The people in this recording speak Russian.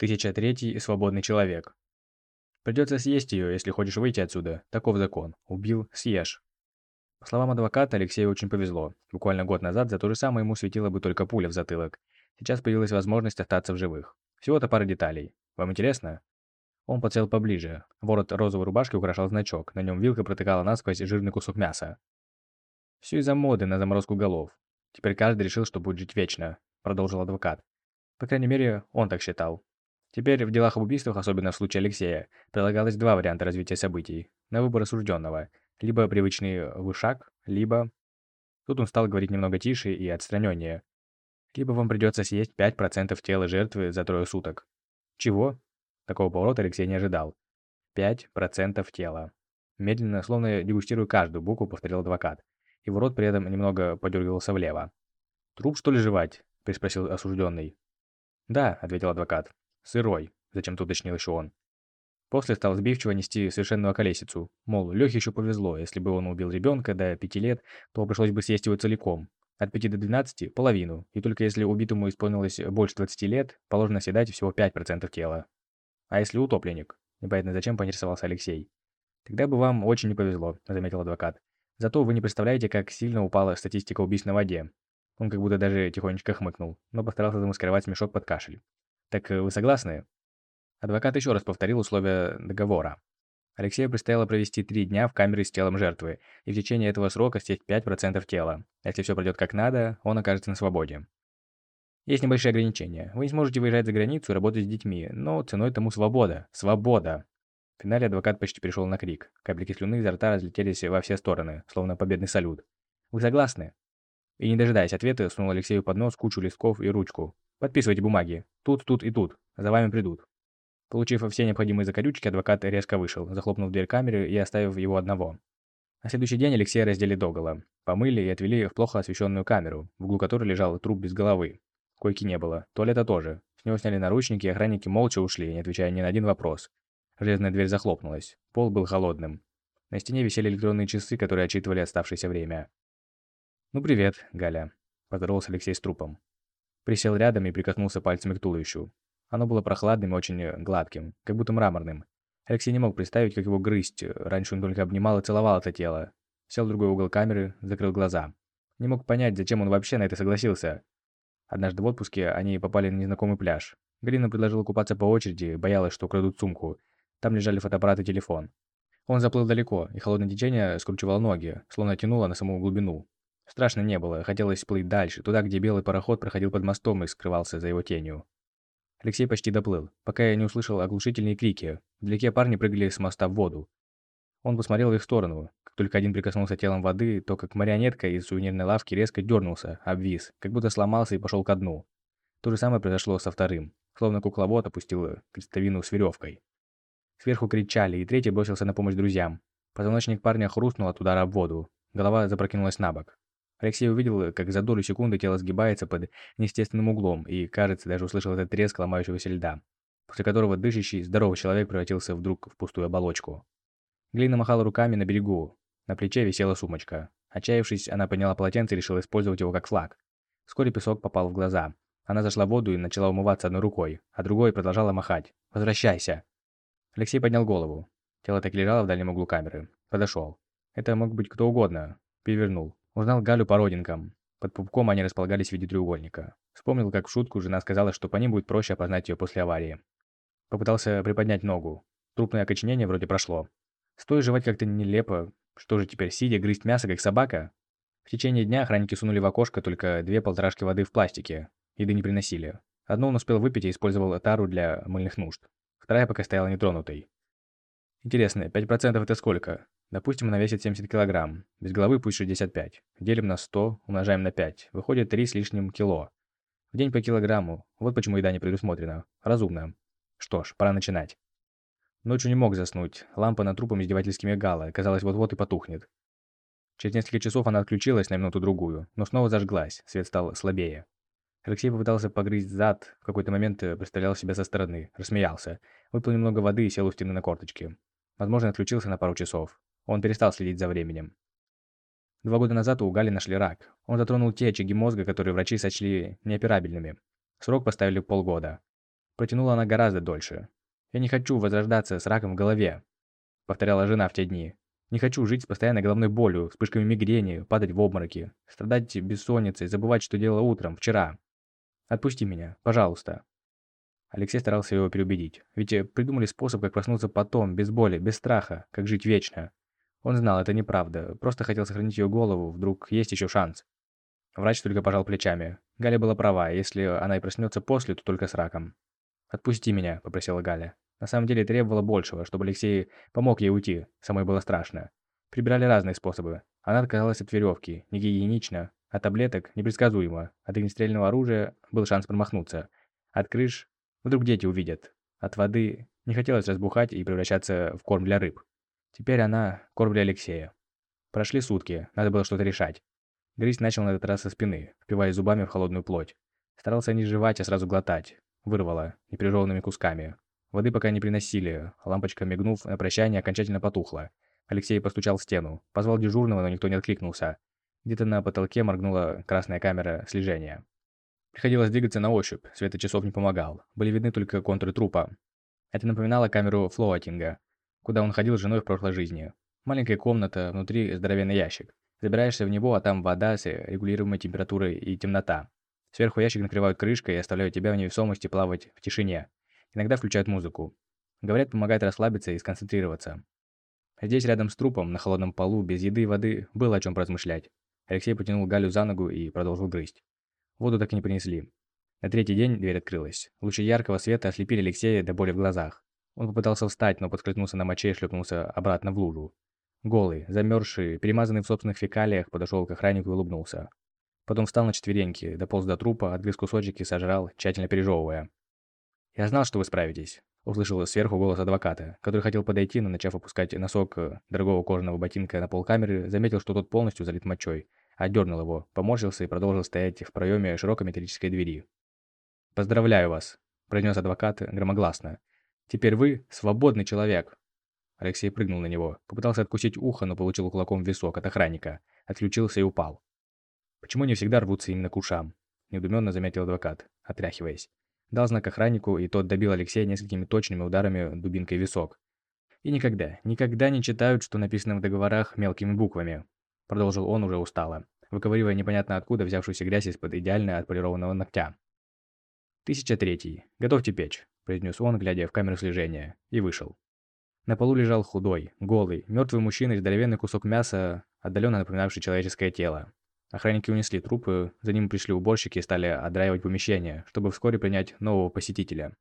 1003 свободный человек. Придется съесть ее, если хочешь выйти отсюда. Таков закон. Убил – съешь. По словам адвоката, Алексею очень повезло. Буквально год назад за то же самое ему светила бы только пуля в затылок. Сейчас появилась возможность остаться в живых. Всего-то пара деталей. Вам интересно? Он подсел поближе. Ворот розовой рубашки украшал значок. На нем вилка протыкала насквозь жирный кусок мяса. Все из-за моды на заморозку голов. Теперь каждый решил, что будет жить вечно, продолжил адвокат. По крайней мере, он так считал. Теперь в делах об убийствах, особенно в случае Алексея, предлагалось два варианта развития событий. На выбор осужденного. Либо привычный вышаг, либо... Тут он стал говорить немного тише и отстраненнее. Либо вам придется съесть 5% тела жертвы за трое суток. Чего? Такого поворота Алексей не ожидал. 5% тела. Медленно, словно дегустируя каждую букву, повторил адвокат. Его рот при этом немного подергивался влево. «Труп, что ли, жевать?» – переспросил осужденный. «Да», – ответил адвокат. «Сырой», – зачем-то уточнил еще он. После стал сбивчиво нести совершенную околесицу. Мол, Лехе еще повезло, если бы он убил ребенка до пяти лет, то пришлось бы съесть его целиком. От 5 до 12 – половину, и только если убитому исполнилось больше 20 лет, положено съедать всего 5% тела. А если утопленник? Непонятно зачем поинтересовался Алексей. Тогда бы вам очень не повезло, заметил адвокат. Зато вы не представляете, как сильно упала статистика убийств на воде. Он как будто даже тихонечко хмыкнул, но постарался замаскировать смешок под кашель. Так э, вы согласны? Адвокат еще раз повторил условия договора. Алексею предстояло провести три дня в камере с телом жертвы, и в течение этого срока съесть 5% тела. Если все пройдет как надо, он окажется на свободе. Есть небольшие ограничения. Вы не сможете выезжать за границу и работать с детьми, но ценой тому свобода. Свобода! В финале адвокат почти перешел на крик. Каплики слюны изо рта разлетелись во все стороны, словно победный салют. «Вы согласны?» И не дожидаясь ответа, сунул Алексею под нос кучу листков и ручку. «Подписывайте бумаги. Тут, тут и тут. За вами придут». Получив все необходимые закорючки, адвокат резко вышел, захлопнув дверь камеры и оставив его одного. На следующий день Алексея раздели догола. Помыли и отвели в плохо освещенную камеру, в углу которой лежал труп без головы. Койки не было. Туалета тоже. С него сняли наручники, и охранники молча ушли, не отвечая ни на один вопрос. Железная дверь захлопнулась. Пол был холодным. На стене висели электронные часы, которые отчитывали оставшееся время. «Ну привет, Галя», – поздоровался Алексей с трупом. Присел рядом и прикоснулся пальцами к туловищу. Оно было прохладным и очень э, гладким, как будто мраморным. Алексей не мог представить, как его грызть. Раньше он только обнимал и целовал это тело. Сел в другой угол камеры, закрыл глаза. Не мог понять, зачем он вообще на это согласился. Однажды в отпуске они попали на незнакомый пляж. Галина предложила купаться по очереди, боялась, что украдут сумку. Там лежали фотоаппарат и телефон. Он заплыл далеко, и холодное течение скручивало ноги, словно тянуло на саму глубину. Страшно не было, хотелось плыть дальше, туда, где белый пароход проходил под мостом и скрывался за его тенью. Алексей почти доплыл, пока я не услышал оглушительные крики. Вдалеке парни прыгали с моста в воду. Он посмотрел в их сторону. Как только один прикоснулся телом воды, то как марионетка из сувенирной лавки резко дернулся, обвис, как будто сломался и пошел ко дну. То же самое произошло со вторым, словно кукловод опустил крестовину с веревкой. Сверху кричали, и третий бросился на помощь друзьям. Позвоночник парня хрустнул от удара в воду. Голова запрокинулась на бок. Алексей увидел, как за долю секунды тело сгибается под неестественным углом, и, кажется, даже услышал этот треск ломающегося льда, после которого дышащий, здоровый человек превратился вдруг в пустую оболочку. Глина махала руками на берегу. На плече висела сумочка. Отчаявшись, она подняла полотенце и решила использовать его как флаг. Вскоре песок попал в глаза. Она зашла в воду и начала умываться одной рукой, а другой продолжала махать. «Возвращайся!» Алексей поднял голову. Тело так лежало в дальнем углу камеры. Подошел. Это мог быть кто угодно. Перевернул. Узнал Галю по родинкам. Под пупком они располагались в виде треугольника. Вспомнил, как в шутку жена сказала, что по ним будет проще опознать ее после аварии. Попытался приподнять ногу. Трупное окоченение вроде прошло. Стоя жевать как-то нелепо. Что же теперь, сидя, грызть мясо, как собака? В течение дня охранники сунули в окошко только две полторашки воды в пластике. Еды не приносили. Одну он успел выпить и использовал тару для мыльных нужд. Вторая пока стояла нетронутой. Интересно, 5% это сколько? Допустим, она весит 70 килограмм. Без головы пусть 65. Делим на 100, умножаем на 5. Выходит 3 с лишним кило. В день по килограмму. Вот почему еда не предусмотрена. Разумно. Что ж, пора начинать. Ночью не мог заснуть. Лампа над трупом издевательски мигала. Казалось, вот-вот и потухнет. Через несколько часов она отключилась на минуту-другую, но снова зажглась. Свет стал слабее. Алексей попытался погрызть зад, в какой-то момент э, представлял себя со стороны, рассмеялся, выпил немного воды и сел у стены на корточки. Возможно, отключился на пару часов. Он перестал следить за временем. Два года назад у Гали нашли рак. Он затронул те очаги мозга, которые врачи сочли неоперабельными. Срок поставили полгода. Протянула она гораздо дольше. «Я не хочу возрождаться с раком в голове», — повторяла жена в те дни. «Не хочу жить с постоянной головной болью, вспышками мигрени, падать в обмороки, страдать бессонницей, забывать, что делала утром, вчера. Отпусти меня, пожалуйста». Алексей старался его переубедить. Ведь э, придумали способ, как проснуться потом, без боли, без страха, как жить вечно. Он знал, это неправда, просто хотел сохранить ее голову, вдруг есть еще шанс. Врач только пожал плечами. Галя была права, если она и проснется после, то только с раком. «Отпусти меня», – попросила Галя. На самом деле требовала большего, чтобы Алексей помог ей уйти, самой было страшно. Прибирали разные способы. Она отказалась от веревки, не гигиенично, от таблеток непредсказуемо, от огнестрельного оружия был шанс промахнуться. От крыш вдруг дети увидят. От воды не хотелось разбухать и превращаться в корм для рыб. Теперь она корм для Алексея. Прошли сутки, надо было что-то решать. Грызть начал на этот раз со спины, впиваясь зубами в холодную плоть. Старался не жевать, а сразу глотать. Вырвало, неприжеванными кусками. Воды пока не приносили, лампочка, мигнув на прощание, окончательно потухла. Алексей постучал в стену, позвал дежурного, но никто не откликнулся. Где-то на потолке моргнула красная камера слежения. Приходилось двигаться на ощупь, света часов не помогал. Были видны только контуры трупа. Это напоминало камеру флоатинга, куда он ходил с женой в прошлой жизни. Маленькая комната, внутри здоровенный ящик. Забираешься в него, а там вода с регулируемой температурой и темнота. Сверху ящик накрывают крышкой и оставляют тебя в невесомости плавать в тишине. Иногда включают музыку. Говорят, помогает расслабиться и сконцентрироваться. Здесь, рядом с трупом, на холодном полу, без еды и воды, было о чем размышлять. Алексей потянул Галю за ногу и продолжил грызть. Воду так и не принесли. На третий день дверь открылась. Лучи яркого света ослепили Алексея до боли в глазах. Он попытался встать, но подскользнулся на моче и шлепнулся обратно в лужу. Голый, замерзший, перемазанный в собственных фекалиях, подошел к охраннику и улыбнулся. Потом встал на четвереньки, дополз до трупа, отгрыз кусочек и сожрал, тщательно пережевывая. «Я знал, что вы справитесь», – услышал сверху голос адвоката, который хотел подойти, но, начав опускать носок э, дорогого кожаного ботинка на пол камеры, заметил, что тот полностью залит мочой. Отдернул его, поморщился и продолжил стоять в проеме широкой металлической двери. «Поздравляю вас», – произнес адвокат громогласно. «Теперь вы свободный человек». Алексей прыгнул на него, попытался откусить ухо, но получил кулаком в висок от охранника, отключился и упал. Почему не всегда рвутся именно к ушам? Недуменно заметил адвокат, отряхиваясь. Дал знак охраннику, и тот добил Алексея несколькими точными ударами дубинкой в висок. И никогда, никогда не читают, что написано в договорах мелкими буквами. Продолжил он уже устало, выковыривая непонятно откуда взявшуюся грязь из-под идеально отполированного ногтя. «Тысяча третий. Готовьте печь», – произнес он, глядя в камеру слежения, и вышел. На полу лежал худой, голый, мертвый мужчина и здоровенный кусок мяса, отдаленно напоминавший человеческое тело. Охранники унесли трупы, за ним пришли уборщики и стали отдраивать помещение, чтобы вскоре принять нового посетителя.